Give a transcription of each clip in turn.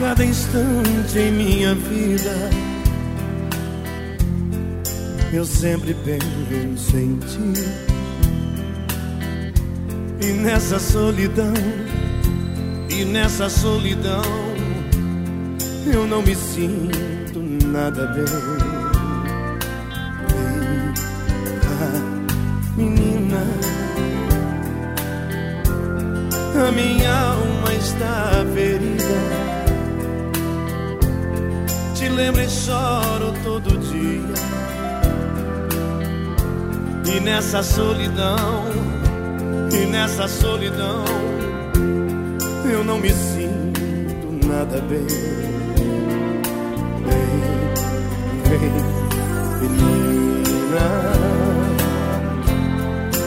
cada instante em minha vida. Eu sempre penso em ti. E nessa solidão, e nessa solidão, eu não me sinto nada bem. Ah, menina, a minha alma está ferida te lembro e choro todo dia. E nessa solidão, e nessa solidão, eu não me sinto nada bem. Vem, vem, menina,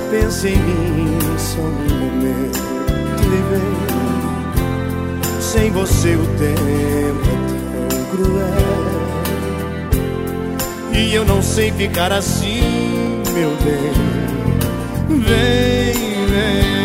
pense em mim só um momento e vem. Sem você o tempo é cruel. E eu não sei ficar assim, meu bem. Vem, vem,